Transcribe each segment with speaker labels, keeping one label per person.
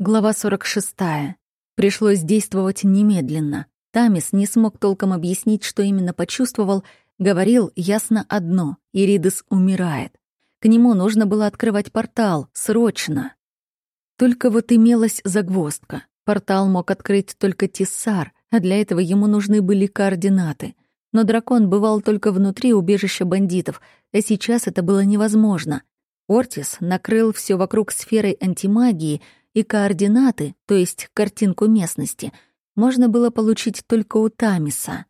Speaker 1: Глава 46. Пришлось действовать немедленно. Тамис не смог толком объяснить, что именно почувствовал, говорил ясно одно — Иридес умирает. К нему нужно было открывать портал, срочно. Только вот имелась загвоздка. Портал мог открыть только Тиссар, а для этого ему нужны были координаты. Но дракон бывал только внутри убежища бандитов, а сейчас это было невозможно. Ортис накрыл все вокруг сферой антимагии — и координаты, то есть картинку местности, можно было получить только у Тамиса.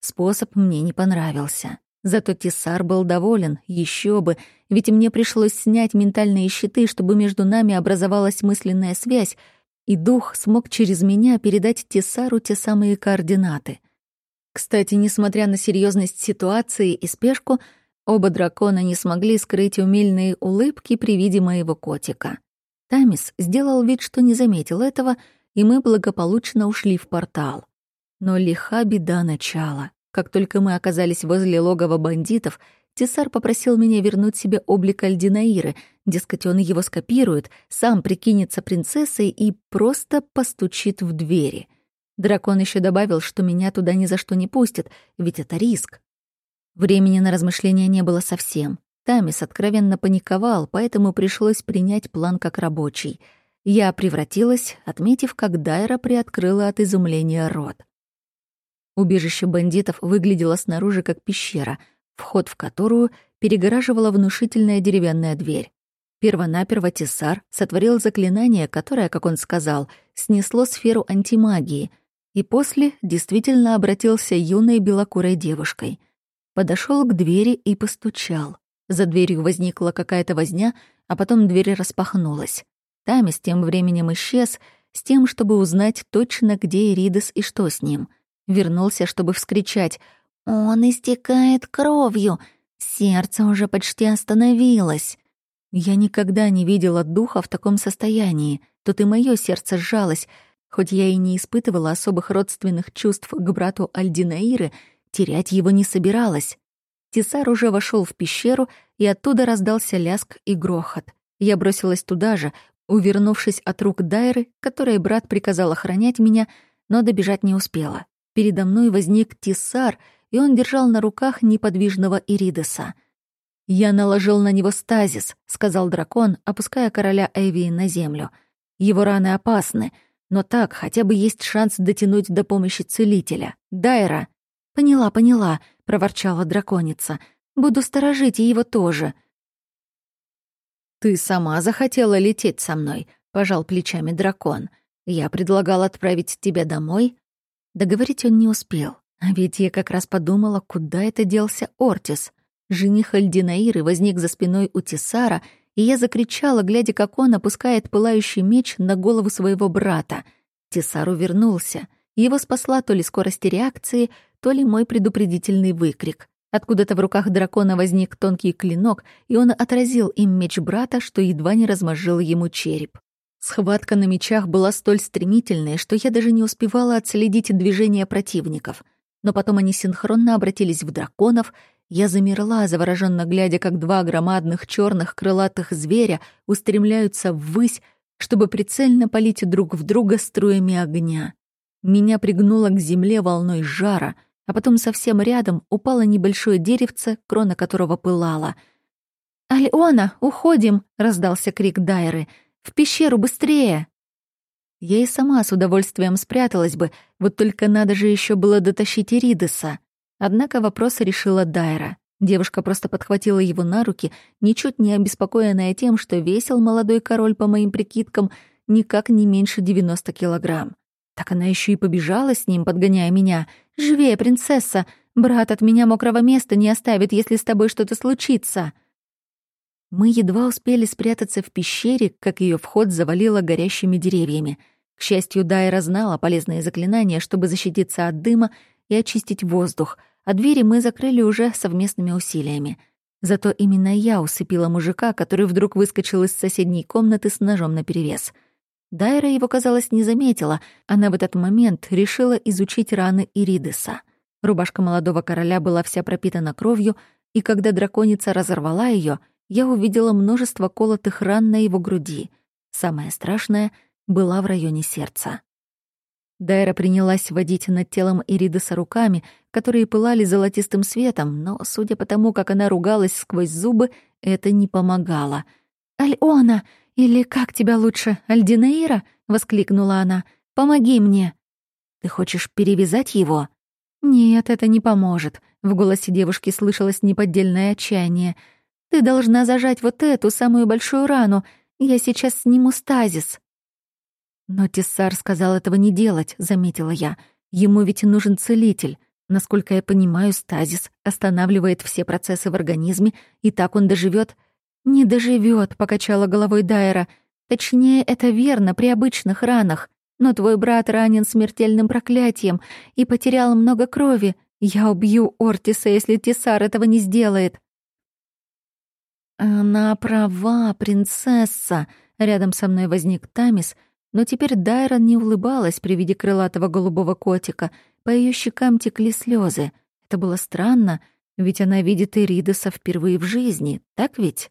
Speaker 1: Способ мне не понравился. Зато Тисар был доволен, еще бы, ведь мне пришлось снять ментальные щиты, чтобы между нами образовалась мысленная связь, и дух смог через меня передать Тисару те самые координаты. Кстати, несмотря на серьезность ситуации и спешку, оба дракона не смогли скрыть умильные улыбки при виде моего котика. Тамис сделал вид, что не заметил этого, и мы благополучно ушли в портал. Но лиха беда начала. Как только мы оказались возле логова бандитов, Тесар попросил меня вернуть себе облик Альдинаиры, дескать, он его скопирует, сам прикинется принцессой и просто постучит в двери. Дракон еще добавил, что меня туда ни за что не пустят, ведь это риск. Времени на размышления не было совсем. Тамис откровенно паниковал, поэтому пришлось принять план как рабочий. Я превратилась, отметив, как Дайра приоткрыла от изумления рот. Убежище бандитов выглядело снаружи как пещера, вход в которую перегораживала внушительная деревянная дверь. Первонаперво Тесар сотворил заклинание, которое, как он сказал, снесло сферу антимагии, и после действительно обратился юной белокурой девушкой. Подошел к двери и постучал. За дверью возникла какая-то возня, а потом дверь распахнулась. Тамис тем временем исчез, с тем, чтобы узнать точно, где Иридес и что с ним. Вернулся, чтобы вскричать «Он истекает кровью! Сердце уже почти остановилось!» Я никогда не видела духа в таком состоянии. Тут и мое сердце сжалось. Хоть я и не испытывала особых родственных чувств к брату Альдинаиры, терять его не собиралась. Тесар уже вошел в пещеру, и оттуда раздался ляск и грохот. Я бросилась туда же, увернувшись от рук Дайры, которой брат приказал охранять меня, но добежать не успела. Передо мной возник Тисар, и он держал на руках неподвижного Иридеса. «Я наложил на него стазис», — сказал дракон, опуская короля Эвии на землю. «Его раны опасны, но так хотя бы есть шанс дотянуть до помощи целителя. Дайра!» «Поняла, поняла», — проворчала драконица. «Буду сторожить и его тоже». «Ты сама захотела лететь со мной», — пожал плечами дракон. «Я предлагал отправить тебя домой». Договорить он не успел. А ведь я как раз подумала, куда это делся Ортис. Жених Альдинаиры возник за спиной у Тисара, и я закричала, глядя, как он опускает пылающий меч на голову своего брата. Тисар увернулся. Его спасла то ли скорость реакции, то ли мой предупредительный выкрик. Откуда-то в руках дракона возник тонкий клинок, и он отразил им меч брата, что едва не размозжил ему череп. Схватка на мечах была столь стремительной, что я даже не успевала отследить движения противников. Но потом они синхронно обратились в драконов. Я замерла, завороженно глядя, как два громадных черных крылатых зверя устремляются ввысь, чтобы прицельно полить друг в друга струями огня. Меня пригнуло к земле волной жара, а потом совсем рядом упало небольшое деревце, крона которого пылала. «Альона, уходим!» — раздался крик Дайры. «В пещеру быстрее!» Я и сама с удовольствием спряталась бы, вот только надо же еще было дотащить Иридеса. Однако вопрос решила Дайра. Девушка просто подхватила его на руки, ничуть не обеспокоенная тем, что весил молодой король, по моим прикидкам, никак не меньше 90 килограмм. Так она еще и побежала с ним, подгоняя меня. «Живее, принцесса! Брат от меня мокрого места не оставит, если с тобой что-то случится!» Мы едва успели спрятаться в пещере, как ее вход завалило горящими деревьями. К счастью, Дайра знала полезные заклинания, чтобы защититься от дыма и очистить воздух, а двери мы закрыли уже совместными усилиями. Зато именно я усыпила мужика, который вдруг выскочил из соседней комнаты с ножом наперевес — Дайра его, казалось, не заметила. Она в этот момент решила изучить раны Иридеса. Рубашка молодого короля была вся пропитана кровью, и когда драконица разорвала ее, я увидела множество колотых ран на его груди. Самое страшное — была в районе сердца. Дайра принялась водить над телом Иридеса руками, которые пылали золотистым светом, но, судя по тому, как она ругалась сквозь зубы, это не помогало. «Альона! Или как тебя лучше, Альдинаира?» — воскликнула она. «Помоги мне!» «Ты хочешь перевязать его?» «Нет, это не поможет», — в голосе девушки слышалось неподдельное отчаяние. «Ты должна зажать вот эту самую большую рану. Я сейчас сниму стазис». «Но Тессар сказал этого не делать», — заметила я. «Ему ведь нужен целитель. Насколько я понимаю, стазис останавливает все процессы в организме, и так он доживет. «Не доживет, покачала головой Дайра. «Точнее, это верно при обычных ранах. Но твой брат ранен смертельным проклятием и потерял много крови. Я убью Ортиса, если Тесар этого не сделает». «Она права, принцесса!» Рядом со мной возник Тамис, но теперь Дайра не улыбалась при виде крылатого голубого котика. По ее щекам текли слезы. Это было странно, ведь она видит Иридоса впервые в жизни, так ведь?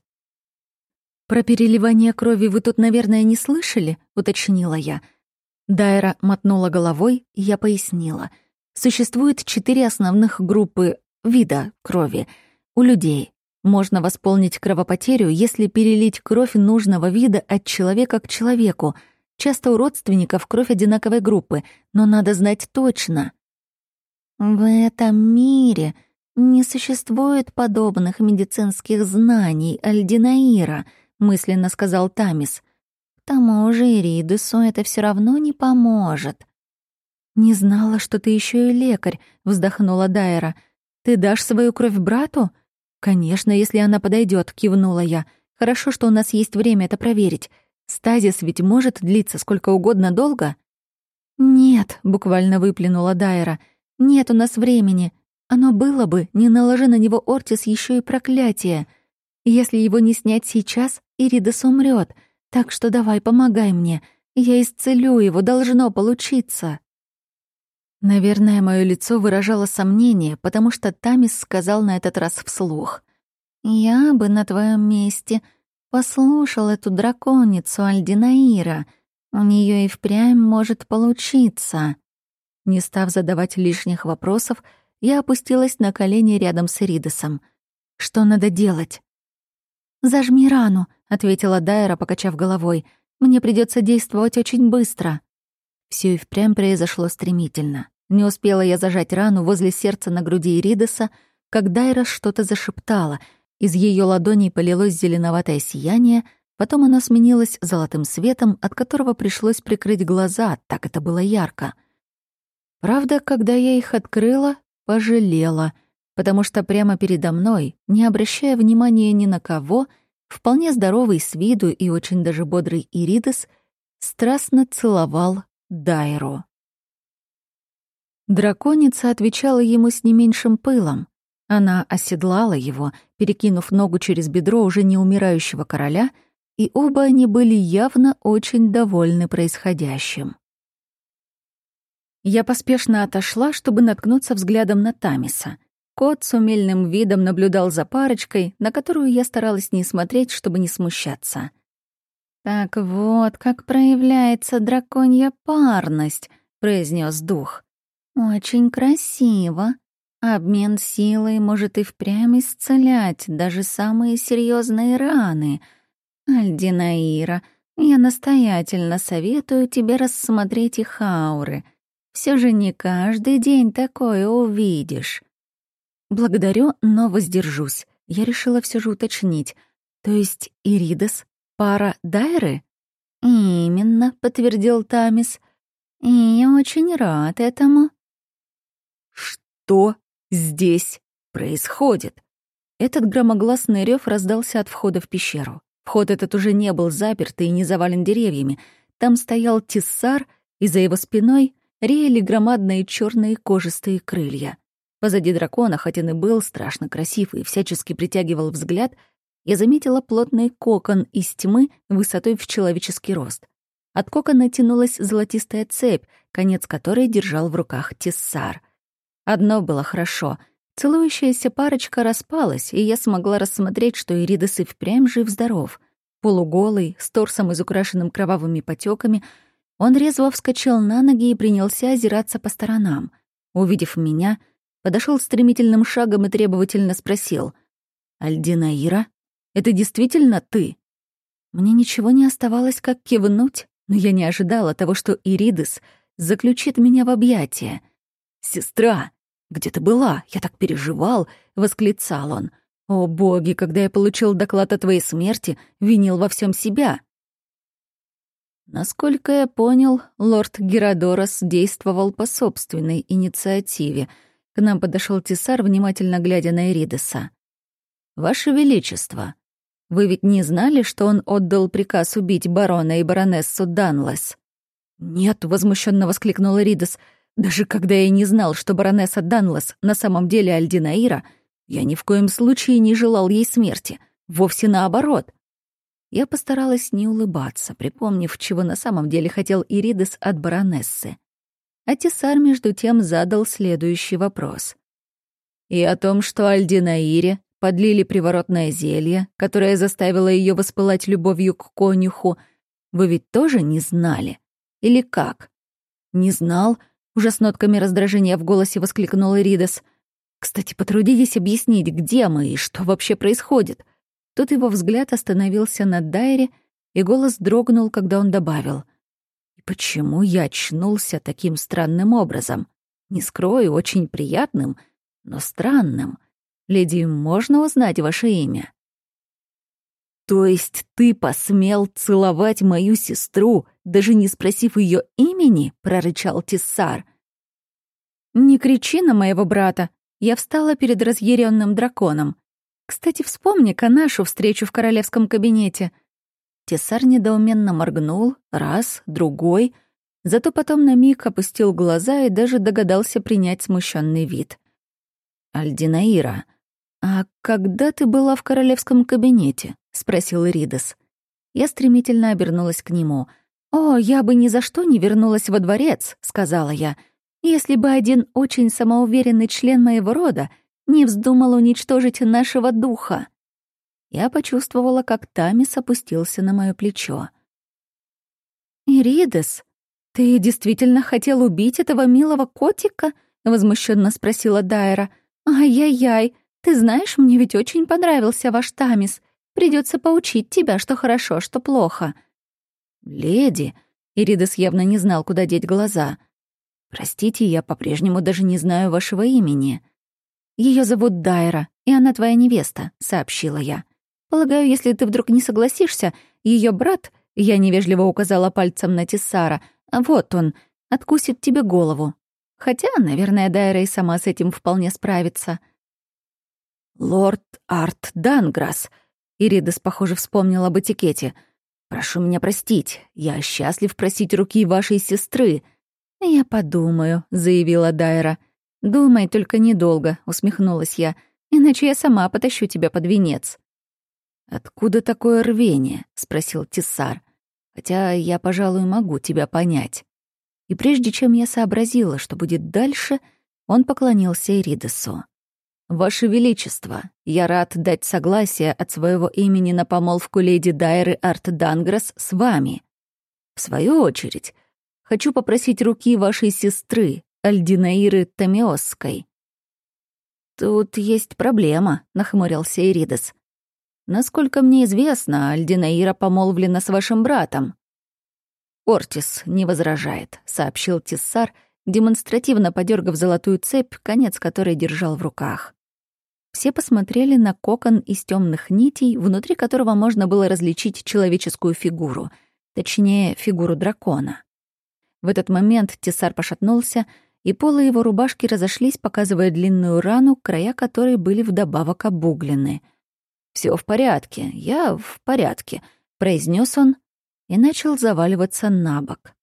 Speaker 1: «Про переливание крови вы тут, наверное, не слышали?» — уточнила я. Дайра мотнула головой, и я пояснила. Существует четыре основных группы вида крови. У людей можно восполнить кровопотерю, если перелить кровь нужного вида от человека к человеку. Часто у родственников кровь одинаковой группы, но надо знать точно. В этом мире не существует подобных медицинских знаний, Альдинаира —— мысленно сказал Тамис. «К тому же Иридусу это все равно не поможет». «Не знала, что ты еще и лекарь», — вздохнула Дайра. «Ты дашь свою кровь брату?» «Конечно, если она подойдет, кивнула я. «Хорошо, что у нас есть время это проверить. Стазис ведь может длиться сколько угодно долго?» «Нет», — буквально выплюнула Дайра. «Нет у нас времени. Оно было бы, не наложи на него Ортис еще и проклятие. Если его не снять сейчас, Иридас умрет, так что давай, помогай мне. Я исцелю его, должно получиться». Наверное, мое лицо выражало сомнение, потому что Тамис сказал на этот раз вслух. «Я бы на твоем месте послушал эту драконицу Альдинаира. У нее и впрямь может получиться». Не став задавать лишних вопросов, я опустилась на колени рядом с Иридосом. «Что надо делать?» «Зажми рану», — ответила Дайра, покачав головой. «Мне придется действовать очень быстро». Все и впрямь произошло стремительно. Не успела я зажать рану возле сердца на груди Иридеса, как Дайра что-то зашептала. Из ее ладоней полилось зеленоватое сияние, потом оно сменилось золотым светом, от которого пришлось прикрыть глаза, так это было ярко. Правда, когда я их открыла, пожалела — потому что прямо передо мной, не обращая внимания ни на кого, вполне здоровый с виду и очень даже бодрый Иридес страстно целовал Дайру. Драконица отвечала ему с не меньшим пылом. Она оседлала его, перекинув ногу через бедро уже не умирающего короля, и оба они были явно очень довольны происходящим. Я поспешно отошла, чтобы наткнуться взглядом на Тамиса — Кот с умельным видом наблюдал за парочкой, на которую я старалась не смотреть, чтобы не смущаться. «Так вот, как проявляется драконья парность», — произнес дух. «Очень красиво. Обмен силой может и впрямь исцелять даже самые серьезные раны. Альдинаира, я настоятельно советую тебе рассмотреть их ауры. Все же не каждый день такое увидишь». «Благодарю, но воздержусь». Я решила все же уточнить. «То есть Иридес — пара Дайры?» «Именно», — подтвердил Тамис. «И я очень рад этому». «Что здесь происходит?» Этот громогласный рев раздался от входа в пещеру. Вход этот уже не был заперт и не завален деревьями. Там стоял Тиссар, и за его спиной реяли громадные черные кожистые крылья. Позади дракона, хоть он и был страшно красив и всячески притягивал взгляд, я заметила плотный кокон из тьмы высотой в человеческий рост. От кокона тянулась золотистая цепь, конец которой держал в руках Тессар. Одно было хорошо. Целующаяся парочка распалась, и я смогла рассмотреть, что Иридес и впрямь жив-здоров. Полуголый, с торсом изукрашенным кровавыми потеками, Он резво вскочил на ноги и принялся озираться по сторонам. Увидев меня, подошел стремительным шагом и требовательно спросил. «Альдинаира, это действительно ты?» Мне ничего не оставалось, как кивнуть, но я не ожидала того, что Иридес заключит меня в объятия. «Сестра, где ты была? Я так переживал!» — восклицал он. «О боги, когда я получил доклад о твоей смерти, винил во всем себя!» Насколько я понял, лорд Геродорос действовал по собственной инициативе. К нам подошел Тесар, внимательно глядя на Эридеса. «Ваше Величество, вы ведь не знали, что он отдал приказ убить барона и баронессу Данлес?» «Нет», — возмущенно воскликнул Эридес. «Даже когда я не знал, что баронесса Данлес на самом деле Альдинаира, я ни в коем случае не желал ей смерти. Вовсе наоборот. Я постаралась не улыбаться, припомнив, чего на самом деле хотел Иридес от баронессы. А Тесар, между тем, задал следующий вопрос. «И о том, что Альдинаире подлили приворотное зелье, которое заставило ее воспылать любовью к конюху, вы ведь тоже не знали? Или как?» «Не знал», — уже с нотками раздражения в голосе воскликнул Иридес. «Кстати, потрудитесь объяснить, где мы и что вообще происходит?» Тут его взгляд остановился на Дайре, и голос дрогнул, когда он добавил. «И почему я очнулся таким странным образом? Не скрою, очень приятным, но странным. Леди, можно узнать ваше имя?» «То есть ты посмел целовать мою сестру, даже не спросив ее имени?» — прорычал Тиссар. «Не кричи на моего брата!» Я встала перед разъяренным драконом. Кстати, вспомни-ка нашу встречу в королевском кабинете. Тесар недоуменно моргнул, раз, другой, зато потом на миг опустил глаза и даже догадался принять смущенный вид. «Альдинаира, а когда ты была в королевском кабинете?» — спросил Ридас. Я стремительно обернулась к нему. «О, я бы ни за что не вернулась во дворец», — сказала я, «если бы один очень самоуверенный член моего рода — не вздумал уничтожить нашего духа. Я почувствовала, как Тамис опустился на мое плечо. «Иридес, ты действительно хотел убить этого милого котика?» — возмущенно спросила Дайра. «Ай-яй-яй, ты знаешь, мне ведь очень понравился ваш Тамис. Придется поучить тебя, что хорошо, что плохо». «Леди», — Иридес явно не знал, куда деть глаза. «Простите, я по-прежнему даже не знаю вашего имени». Ее зовут Дайра, и она твоя невеста», — сообщила я. «Полагаю, если ты вдруг не согласишься, ее брат, я невежливо указала пальцем на Тиссара, вот он, откусит тебе голову. Хотя, наверное, Дайра и сама с этим вполне справится». «Лорд Арт Данграсс», — Иридес, похоже, вспомнил об этикете. «Прошу меня простить, я счастлив просить руки вашей сестры». «Я подумаю», — заявила Дайра. «Думай, только недолго», — усмехнулась я, «иначе я сама потащу тебя под венец». «Откуда такое рвение?» — спросил Тиссар. «Хотя я, пожалуй, могу тебя понять». И прежде чем я сообразила, что будет дальше, он поклонился Эридесу. «Ваше Величество, я рад дать согласие от своего имени на помолвку леди Дайры Арт Данграс с вами. В свою очередь, хочу попросить руки вашей сестры, Альдинаиры Томиосской. «Тут есть проблема», — нахмурился Иридес. «Насколько мне известно, Альдинаира помолвлена с вашим братом». «Ортис не возражает», — сообщил Тиссар, демонстративно подергав золотую цепь, конец которой держал в руках. Все посмотрели на кокон из темных нитей, внутри которого можно было различить человеческую фигуру, точнее, фигуру дракона. В этот момент Тесар пошатнулся — и полы его рубашки разошлись, показывая длинную рану, края которой были вдобавок обуглены. Все в порядке, я в порядке», — произнес он и начал заваливаться на бок.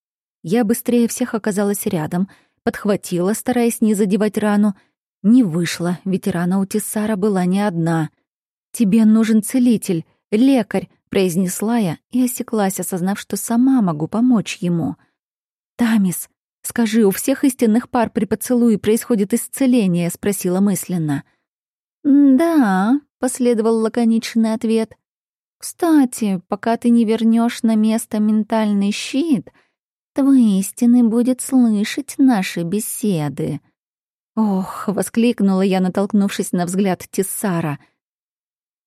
Speaker 1: Я быстрее всех оказалась рядом, подхватила, стараясь не задевать рану. Не вышло, ведь рана у Тиссара была не одна. «Тебе нужен целитель, лекарь», — произнесла я и осеклась, осознав, что сама могу помочь ему. «Тамис, «Скажи, у всех истинных пар при поцелуе происходит исцеление?» — спросила мысленно. «Да», — последовал лаконичный ответ. «Кстати, пока ты не вернешь на место ментальный щит, твоей истины будет слышать наши беседы». «Ох!» — воскликнула я, натолкнувшись на взгляд Тессара.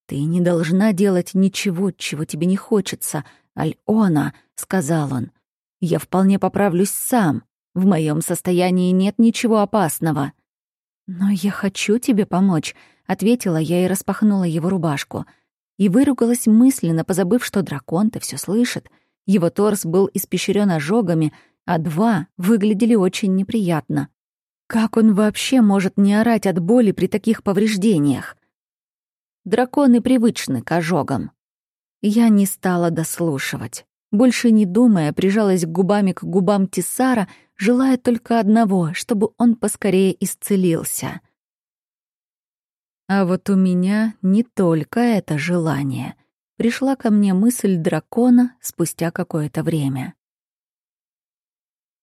Speaker 1: «Ты не должна делать ничего, чего тебе не хочется, Альона», — сказал он. «Я вполне поправлюсь сам. В моем состоянии нет ничего опасного». «Но я хочу тебе помочь», — ответила я и распахнула его рубашку. И выругалась мысленно, позабыв, что дракон-то все слышит. Его торс был испещрен ожогами, а два выглядели очень неприятно. Как он вообще может не орать от боли при таких повреждениях? Драконы привычны к ожогам. Я не стала дослушивать. Больше не думая, прижалась губами к губам Тисара, желая только одного, чтобы он поскорее исцелился. А вот у меня не только это желание. Пришла ко мне мысль дракона спустя какое-то время.